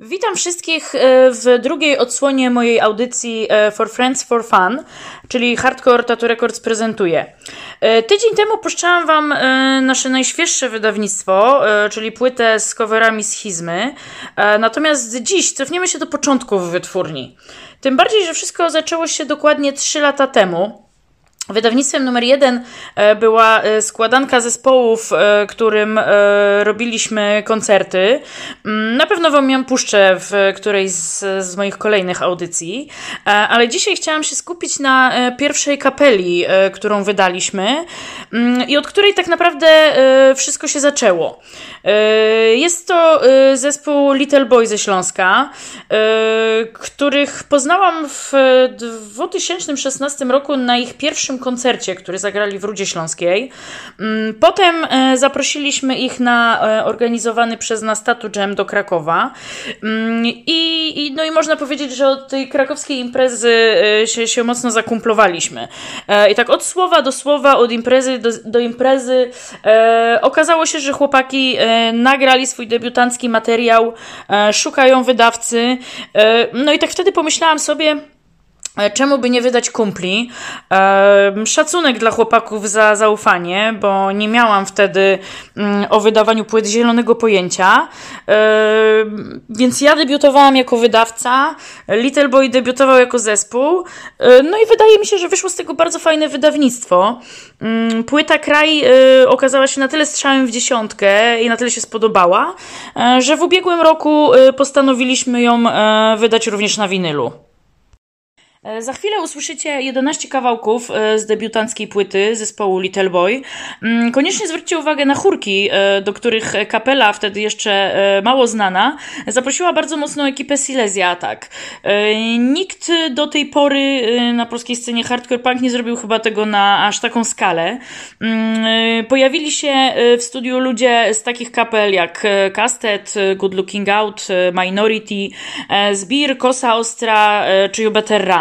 Witam wszystkich e, w drugiej odsłonie mojej audycji e, For Friends for Fun, czyli Hardcore Tattoo Records prezentuje. E, tydzień temu puszczałam Wam nasze najświeższe wydawnictwo, czyli płytę z coverami schizmy. Natomiast dziś cofniemy się do początków wytwórni. Tym bardziej, że wszystko zaczęło się dokładnie 3 lata temu. Wydawnictwem numer jeden e, była e, składanka zespołów, e, którym robiliśmy koncerty. Mm, na pewno Wam ją puszczę w którejś z, z, moich kolejnych audycji, ale dzisiaj chciałam się skupić na pierwszej kapeli, którą wydaliśmy mm, i od której tak naprawdę wszystko się zaczęło. Jest to zespół Little Boy ze Śląska, których poznałam w 2016 roku na ich pierwszym koncercie, który zagrali w Rudzie Śląskiej. Mm, potem e, zaprosiliśmy ich na e, organizowany przez nas Tatu Jam do Krakowa. Mm, I, i, no i można powiedzieć, że od tej krakowskiej imprezy e, się, się mocno zakumplowaliśmy. I tak od słowa do słowa, od imprezy do, do imprezy okazało się, że chłopaki nagrali swój debiutancki materiał, szukają wydawcy. No i tak wtedy pomyślałam sobie, czemu by nie wydać kumpli? E, szacunek dla chłopaków za zaufanie, bo nie miałam wtedy mm, o wydawaniu płyt zielonego pojęcia. E, więc ja debiutowałam jako wydawca, Little Boy debiutował jako zespół. No i wydaje mi się, że wyszło z tego bardzo fajne wydawnictwo. Mm, płyta Kraj okazała się na tyle strzałem w dziesiątkę i na tyle się spodobała, że w ubiegłym roku postanowiliśmy ją wydać również na winylu. E, za chwilę usłyszycie 11 kawałków e, z debiutanckiej płyty zespołu Little Boy. Mm, koniecznie zwróćcie uwagę na chórki, e, do których kapela, wtedy jeszcze mało znana, zaprosiła bardzo mocną ekipę Silesia Attack. Nikt do tej pory na polskiej scenie hardcore punk nie zrobił chyba tego na aż taką skalę. Mm, pojawili się w studiu ludzie z takich kapel jak Castet, Good Looking Out, Minority, Zbir, Kosa Ostra czy You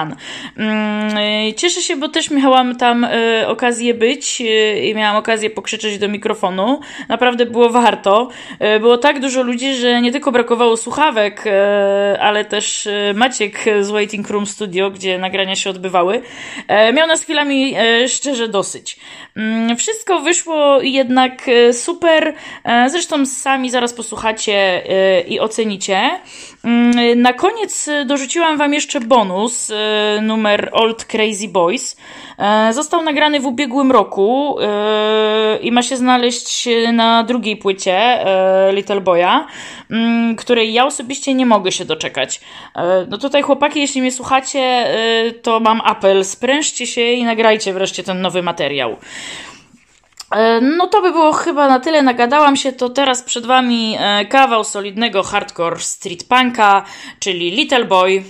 Run. Mm, y, cieszę się, bo też miałam tam y, okazję być y, i miałam okazję pokrzyczeć do mikrofonu. Naprawdę było warto. Było tak dużo ludzi, że nie tylko brakowało słuchawek, ale też Maciek z Waiting Room Studio, gdzie nagrania się odbywały, miał nas chwilami szczerze dosyć. Mm, wszystko wyszło jednak super. Zresztą sami zaraz posłuchacie i ocenicie. Mm, na koniec dorzuciłam Wam jeszcze bonus numer Old Crazy Boys. E, został nagrany w ubiegłym roku e, i ma się znaleźć na drugiej płycie e, Little Boya, mm, której ja osobiście nie mogę się doczekać. No tutaj chłopaki, jeśli mnie słuchacie, to mam apel, sprężcie się i nagrajcie wreszcie ten nowy materiał. No to by było chyba na tyle. Nagadałam się, to teraz przed Wami kawał solidnego hardcore street punka, czyli Little Boy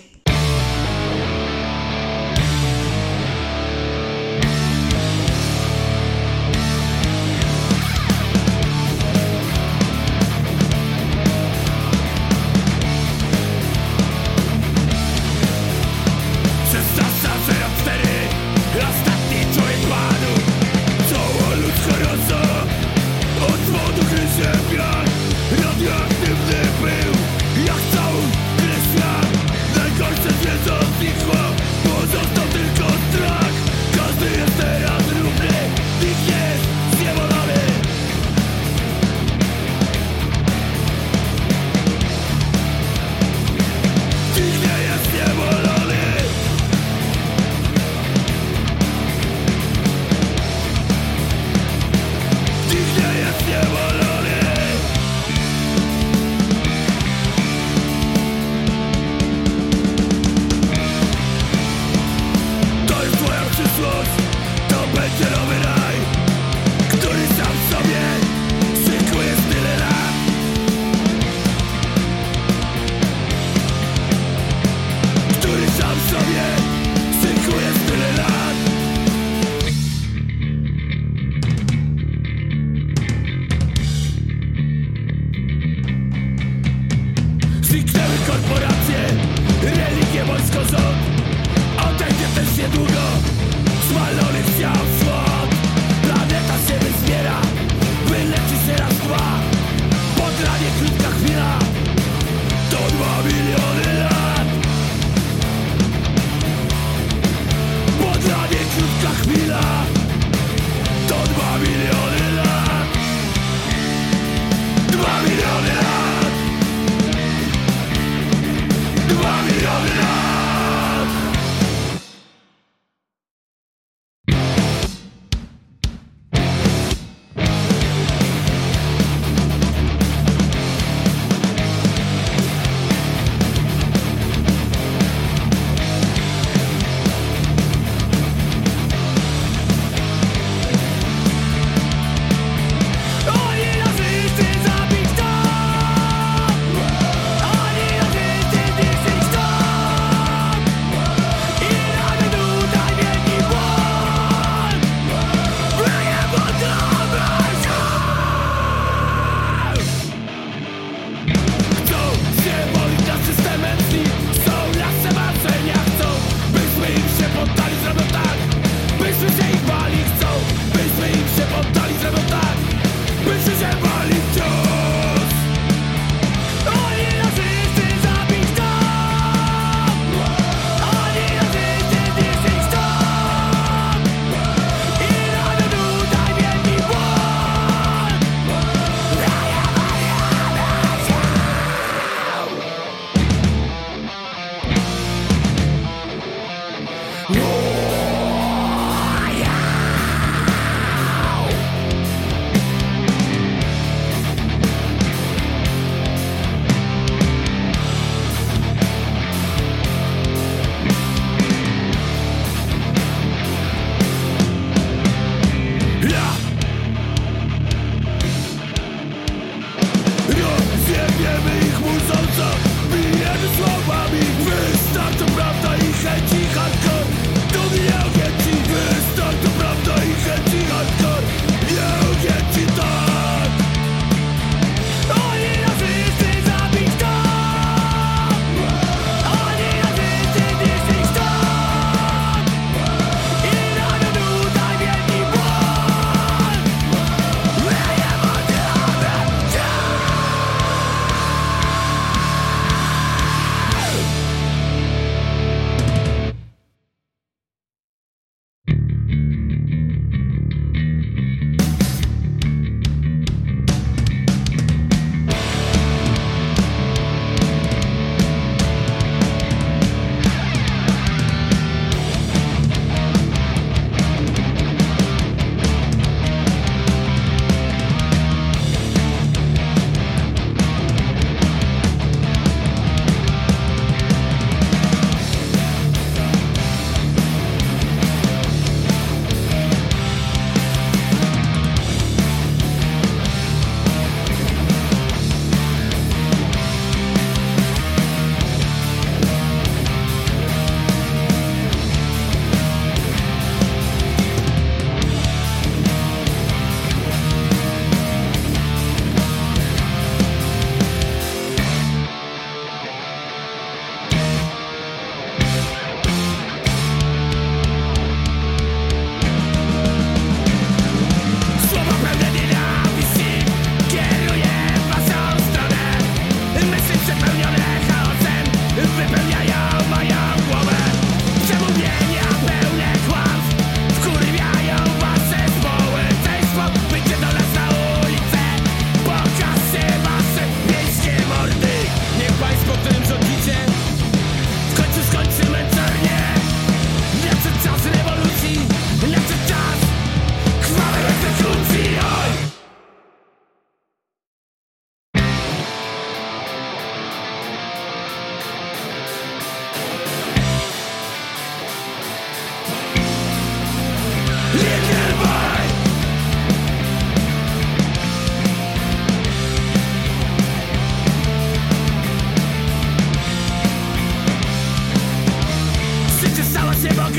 Don't worry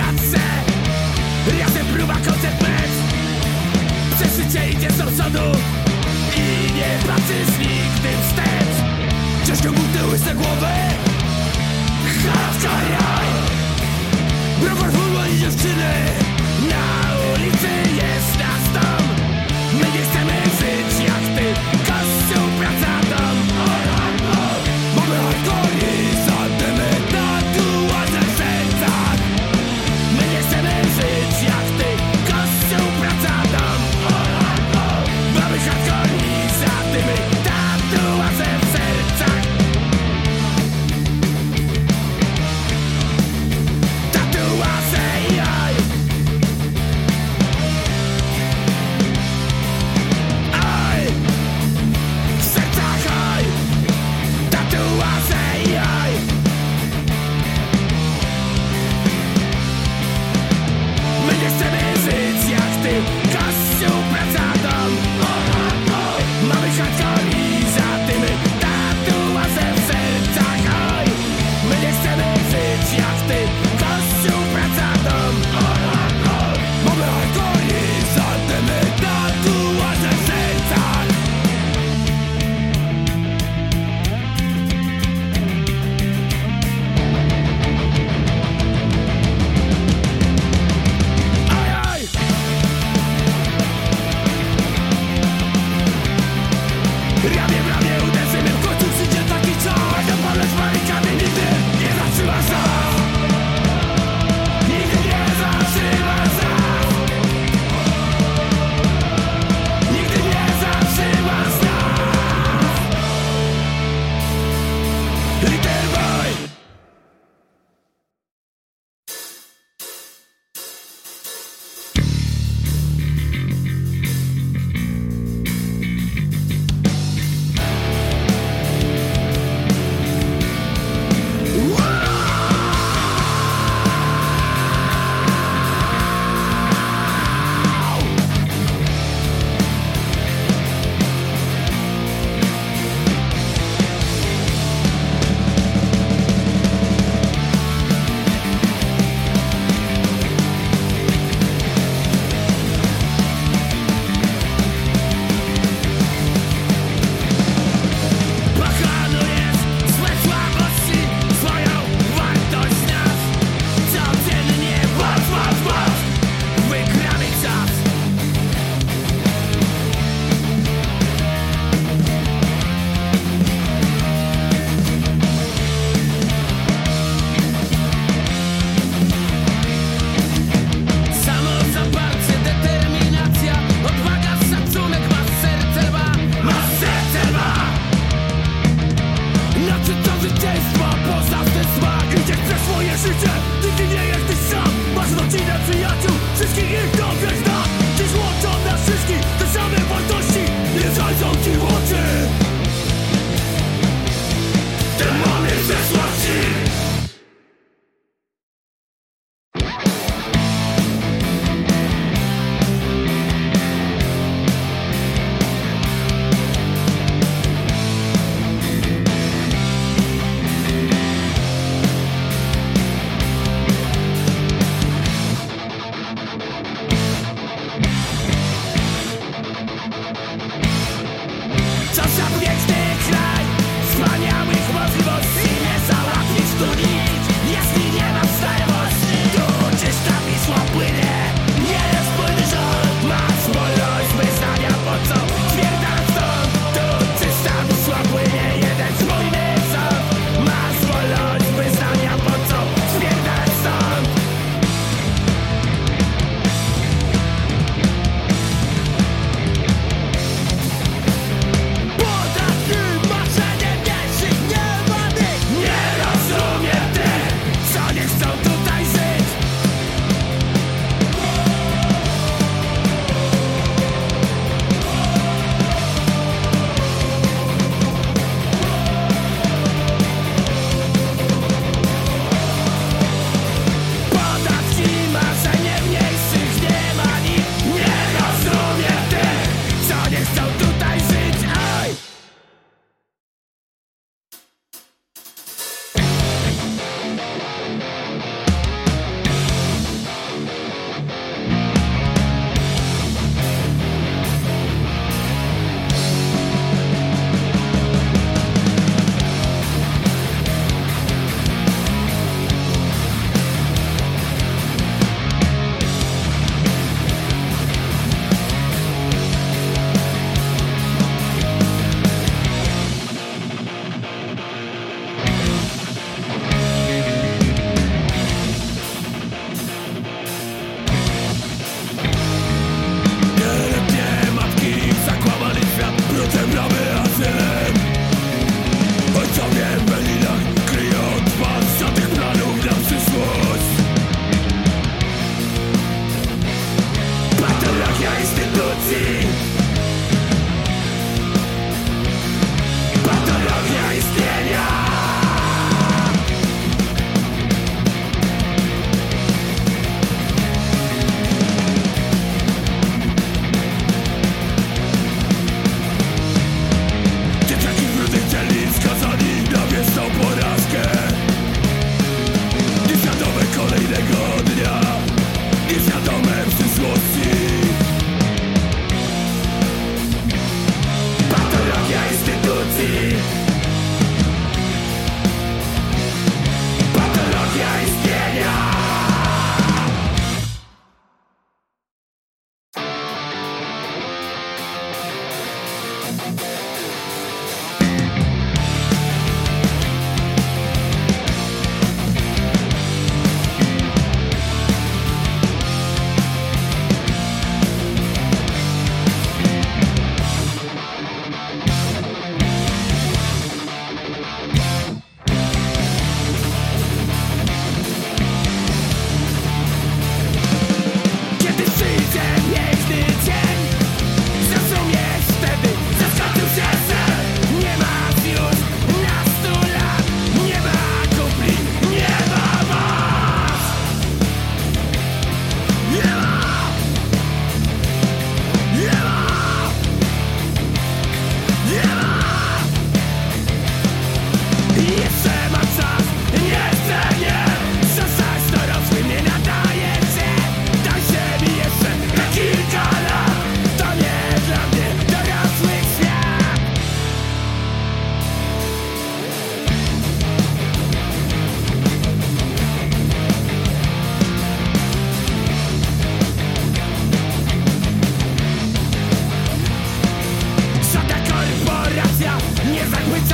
klatce Razem próba, koncert, mecz Przeżycie idzie z rozsądu. I nie patrzysz nigdy wstecz. Ciężko buty łyse głowy. Chaos kraj Browar futbol i dziewczyny. Na ulicy jest nas tam My nie chcemy żyć jak ty. Kościół praca.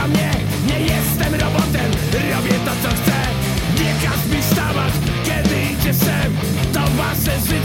mnie. Nie jestem robotem, robię to co chcę. Nie każ mi wstawać, kiedy idzie sen To wasze życie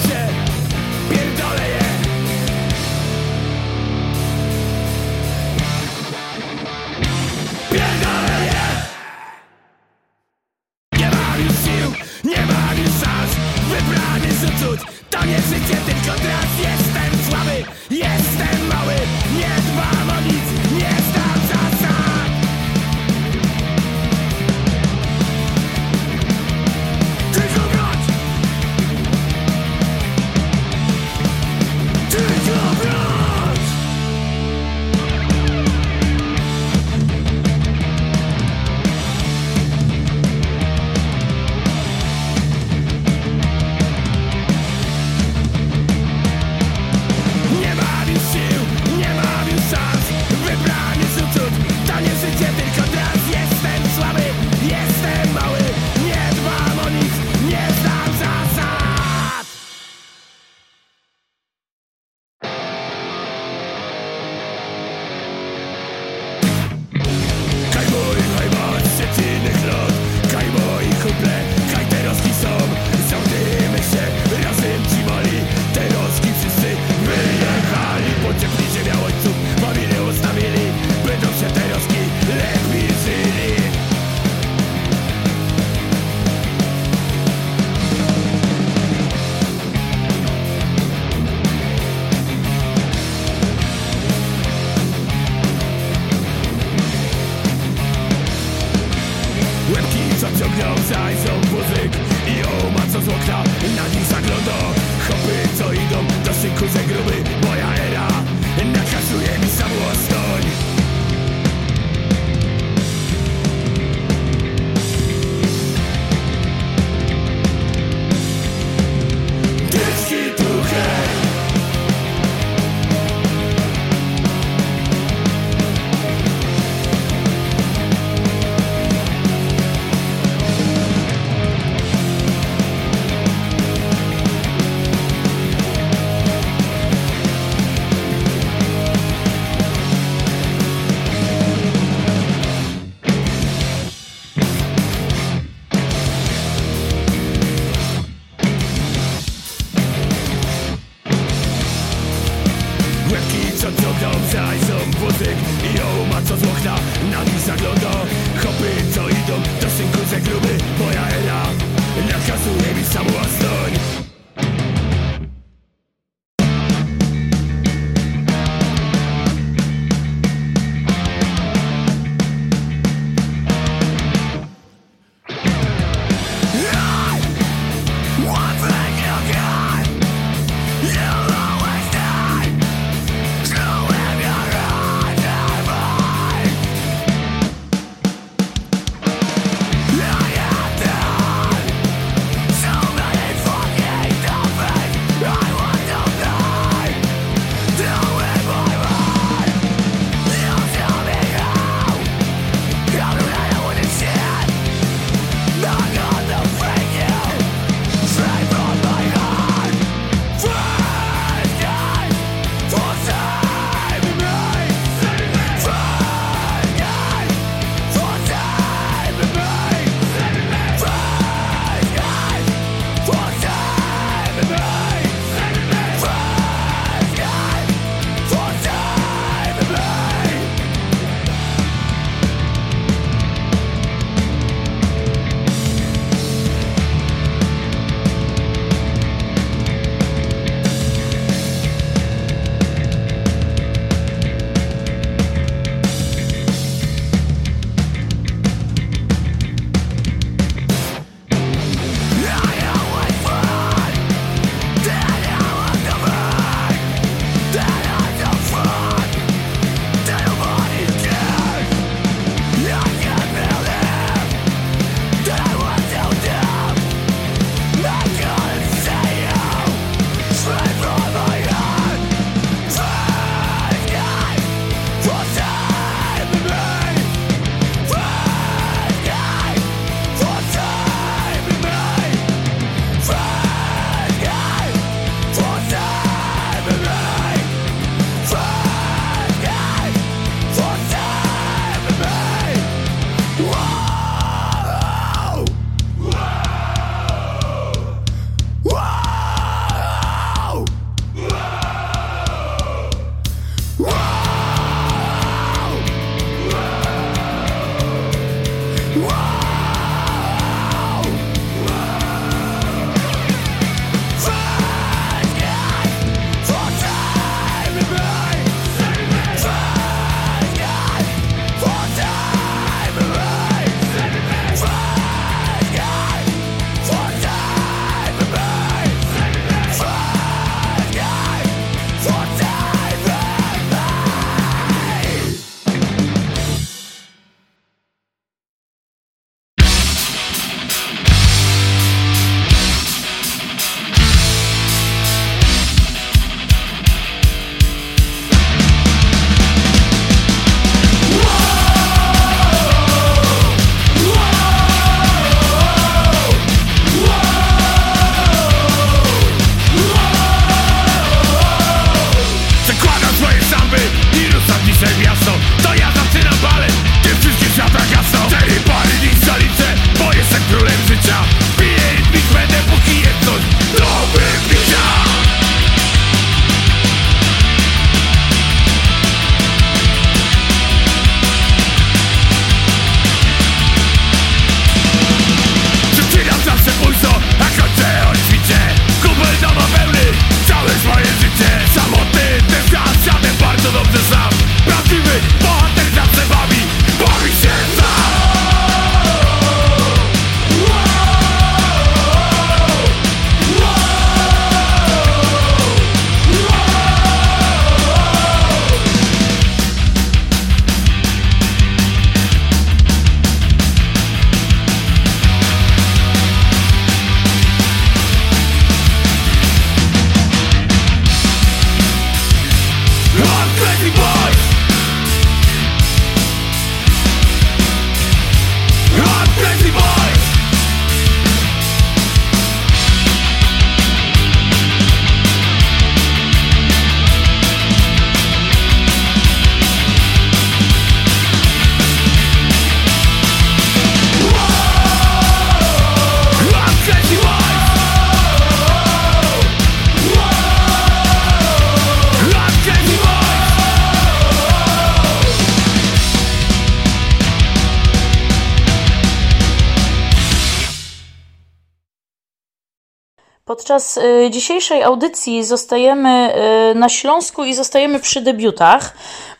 Podczas y, dzisiejszej audycji zostajemy y, na Śląsku i zostajemy przy debiutach.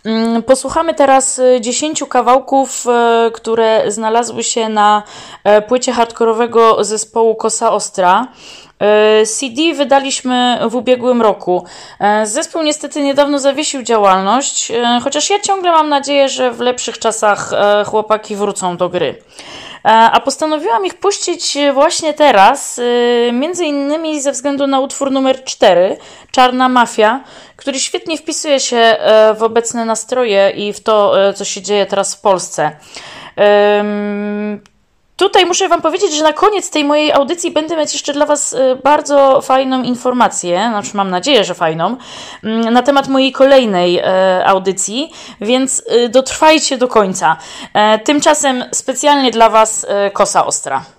Mm, posłuchamy teraz y, dziesięciu kawałków, które znalazły się na płycie hardkorowego zespołu Kosa Ostra. CD wydaliśmy w ubiegłym roku. Zespół niestety niedawno zawiesił działalność, chociaż ja ciągle mam nadzieję, że w lepszych czasach chłopaki wrócą do gry. E, a postanowiłam ich puścić właśnie teraz, e, między innymi ze względu na utwór numer 4, Czarna Mafia, który świetnie wpisuje się e, w obecne nastroje i w to, co się dzieje teraz w Polsce. Tutaj muszę Wam powiedzieć, że na koniec tej mojej audycji będę mieć jeszcze dla Was y, bardzo fajną informację, znaczy mam nadzieję, że fajną, mm, na temat mojej kolejnej e, audycji, więc y, dotrwajcie do końca. E, tymczasem specjalnie dla Was e, Kosa Ostra.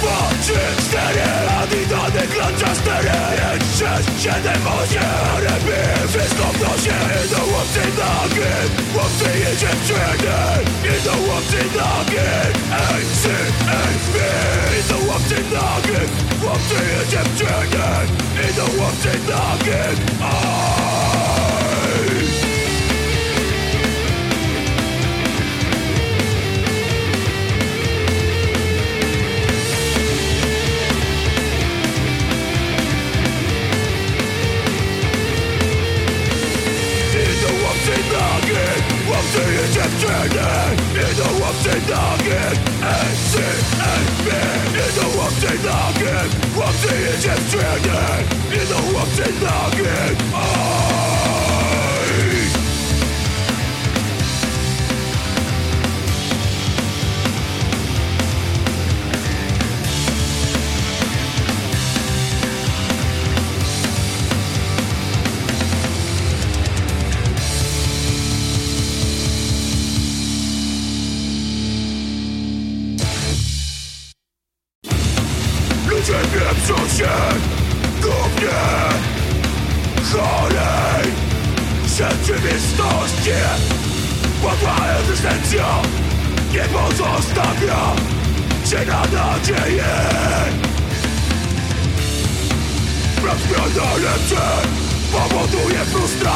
dwa, trzy, cztery Adidany klacza sześć, siedem, osiem Ryby, wszystko w Idą łowcy nagi Chłopcy i dziewczyny Idą łowcy nagi Ej, sy, ej, wy Idą łowcy nagi Chłopcy i dziewczyny Idą łowcy nagi Oj Łowcy i dziewczyny Idą łowcy nagi Ej, sy, ej, wy Idą łowcy nagi Łowcy i dziewczyny Idą łowcy nagi Oj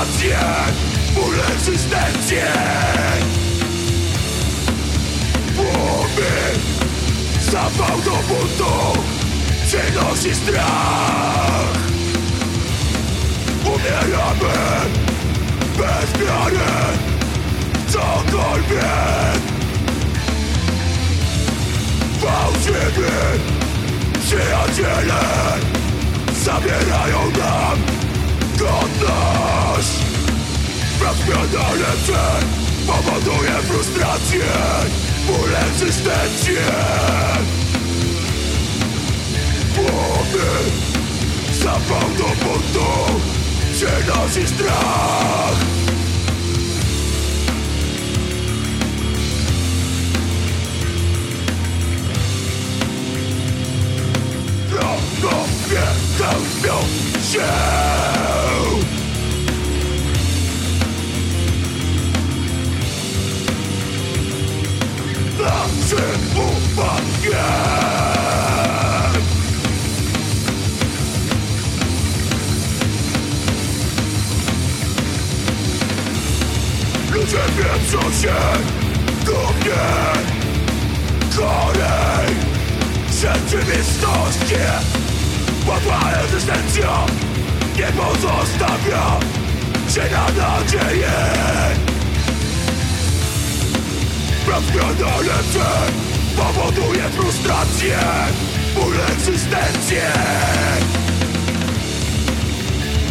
frustrację Ból egzystencję Łomy Zapał do buntu przynosi strach. Umieramy bez miary Cokolwiek. Fałszywi przyjaciele Zabierają nam godność Rozmiana lepsze powoduje frustrację. Ból egzystencję Głowy zapał do buntu Przynosi strach. Wrogowie pełnią się Ludzie wiedzą się do mnie. Chorej rzeczywistości Łatwa egzystencja nie pozostawia się na nadzieję Rozmiana lepsze powoduje frustrację! Ból egzystencję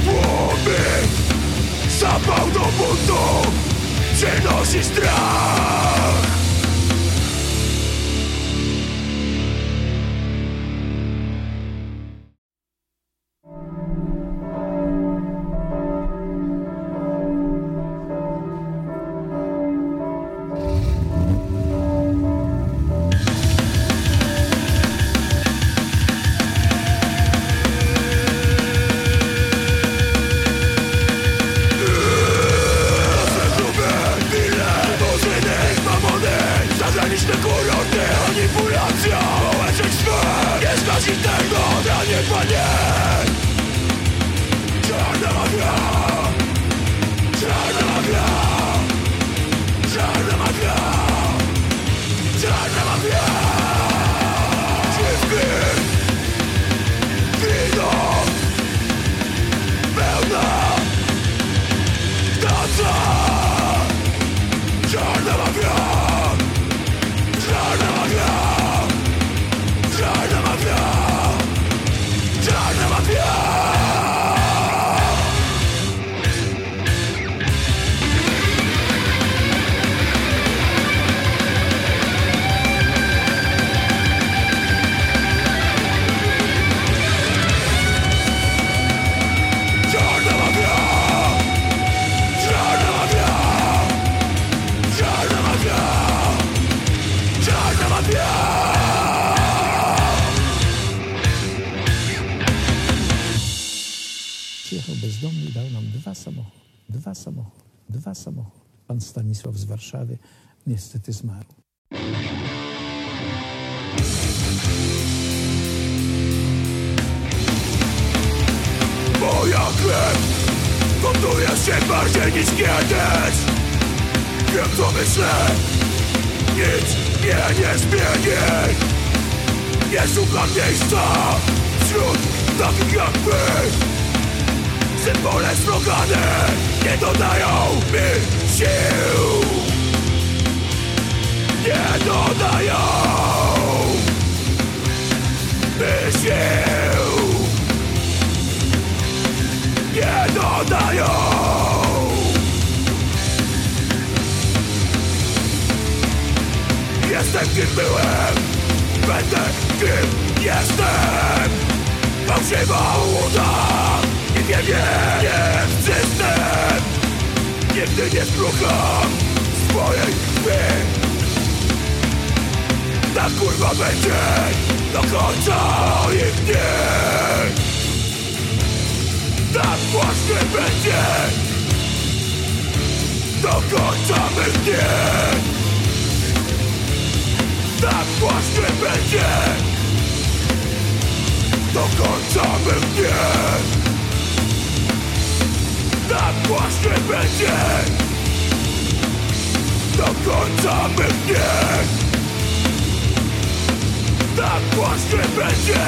Łomy zapał do buntu Przynosi strach kim byłem? Będę kim jestem. Fałszywa uda. I nie wiem system Nigdy nie sprucham swojej krwi Tak kurwa będzie Do końca moich dni tak właśnie będzie Do końca mych dni Tak właśnie będzie. Do końca mych dni Tak właśnie będzie. Do końca mych dni Tak właśnie będzie.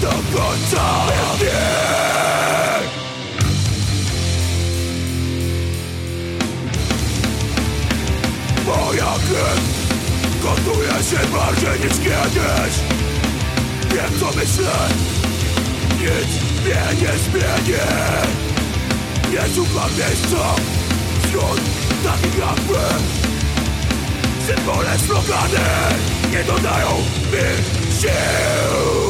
Do końca dni Moja krew gotuje się bardziej niż kiedyś. Wiem co myślę. Nic mnie nie zmieni. Nie szukam miejsca Wśród takich jak my Symbole slogany Nie dodają mi sił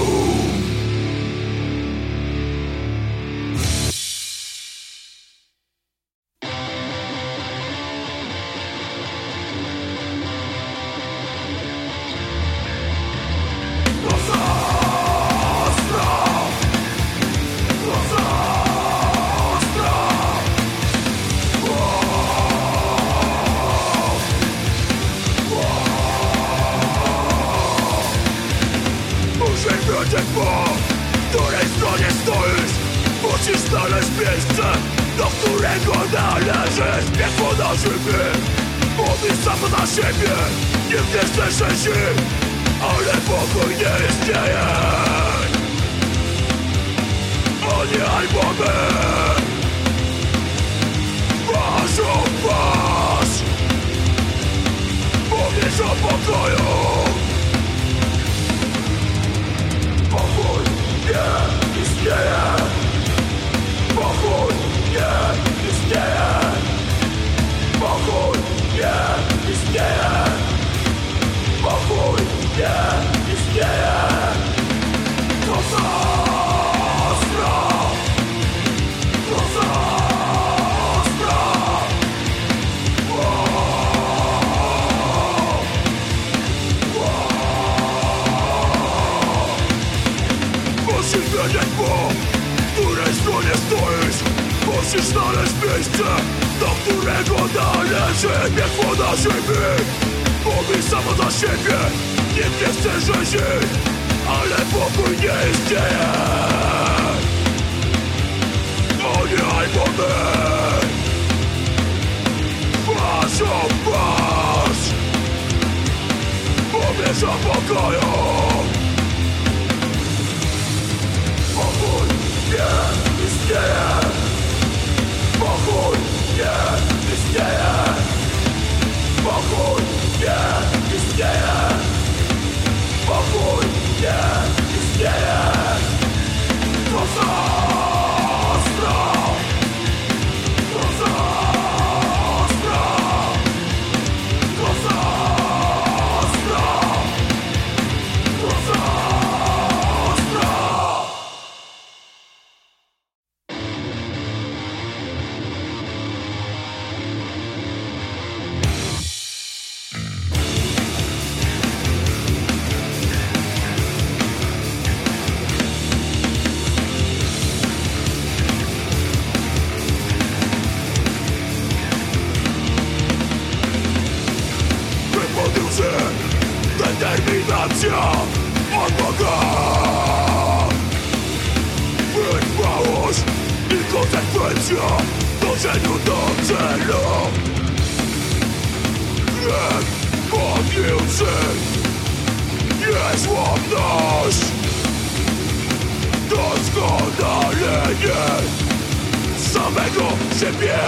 Samego siebie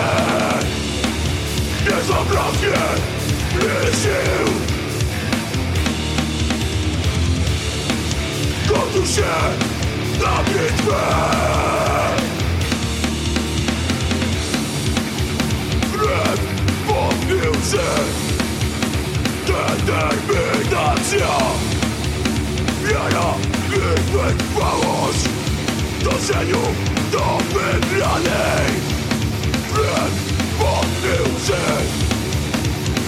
Nie zabraknie mi sił. Gotuj się na bitwę. Chleb podniósł Determinacja. Wiara i wytrwałość. W dążeniu do wygranej 不理解，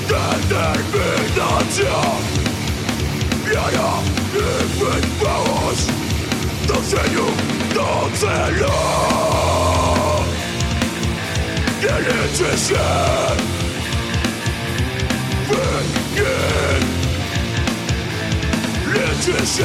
但也没得讲。别人以为我是多想多累了，别理这些，别理，别理这些。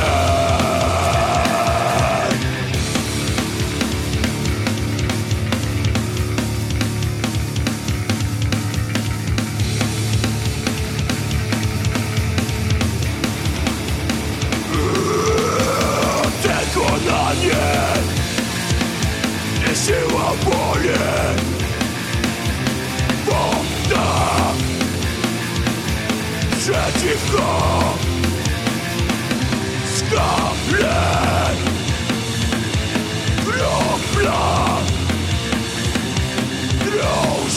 Przeciwko skale kropla drą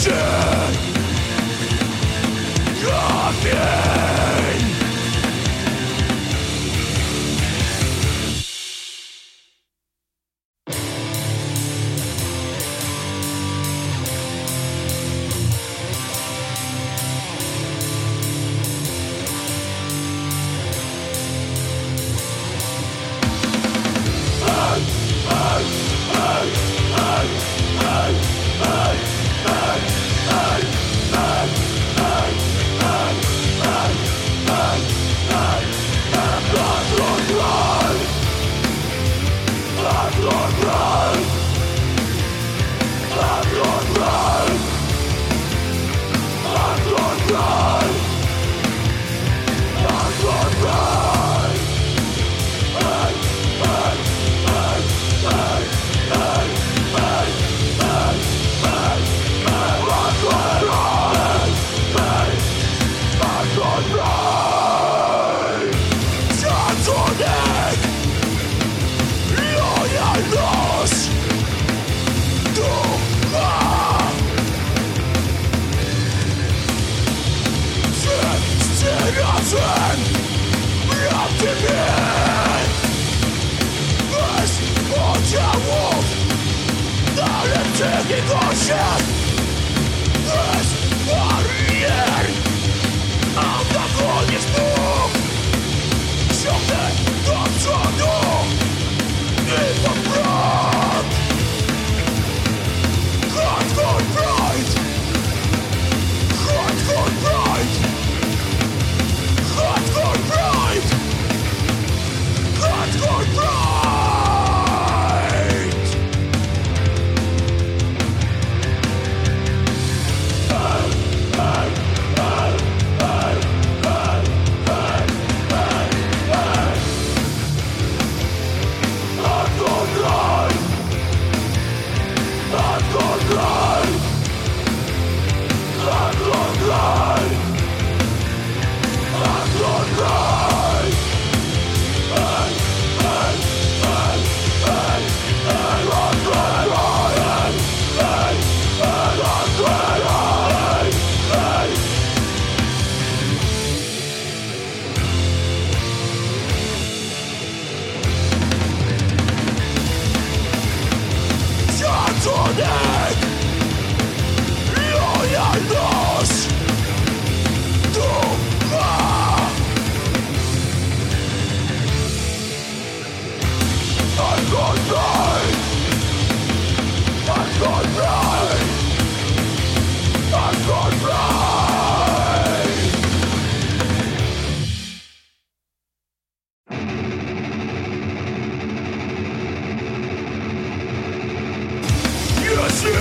Jeśli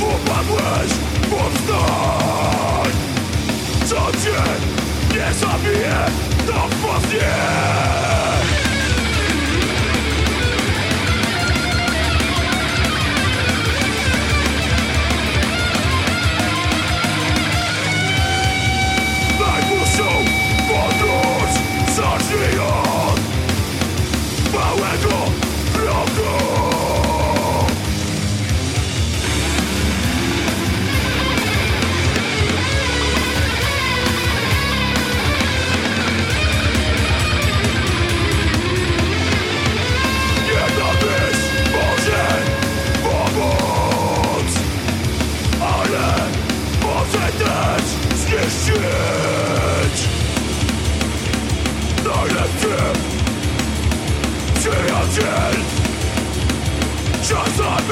upadłeś, powstań Co cię nie zabije, to wpadnie przyjaciel Czasami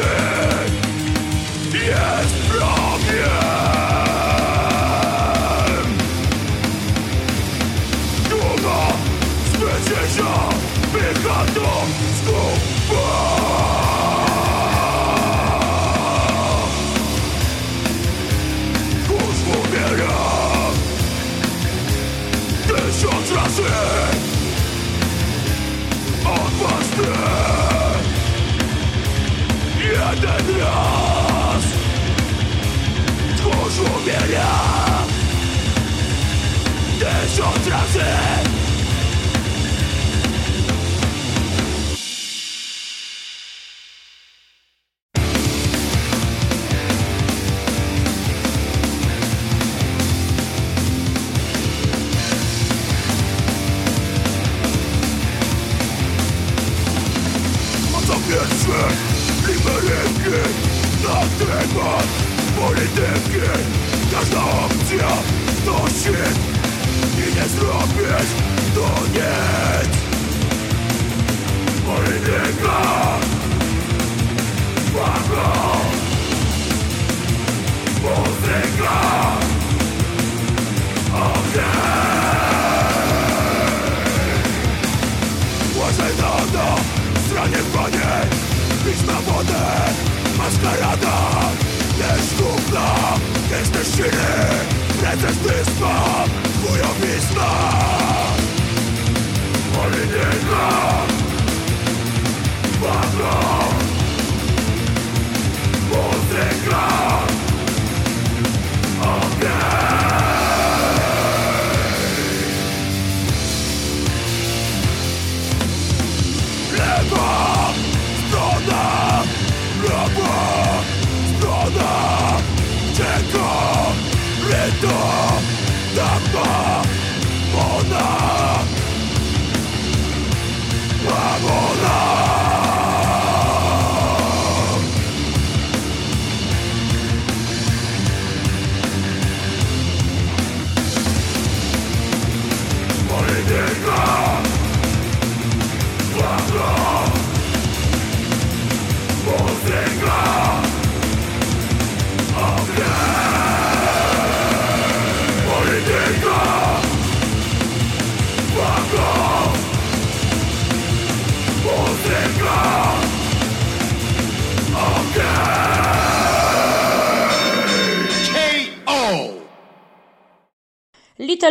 jest problem Głowa zwycięża wychadło Little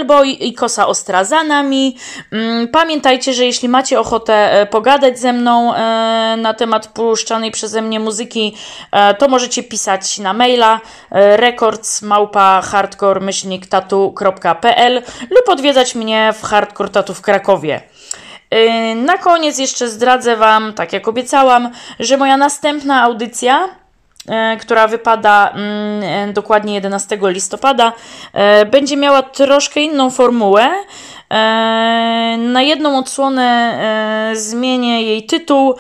Boy i Kosa Ostra za nami. Mm, pamiętajcie, że jeśli macie ochotę e, pogadać ze mną e, na temat puszczanej przeze mnie muzyki, e, to możecie pisać na maila records.hardcore-tatu.pl lub odwiedzać mnie w Hardcore Tatu w Krakowie. Na koniec jeszcze zdradzę Wam, tak jak obiecałam, że moja następna audycja która wypada mm, e, dokładnie 11 listopada, e, będzie miała troszkę inną formułę. Na jedną odsłonę zmienię jej tytuł.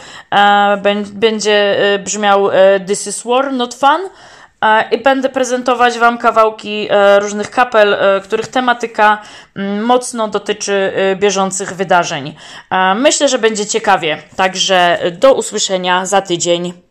Będzie brzmiał This is War, not fun. I będę prezentować Wam kawałki różnych kapel, których tematyka mm, mocno dotyczy bieżących wydarzeń. Myślę, że będzie ciekawie. Także do usłyszenia za tydzień.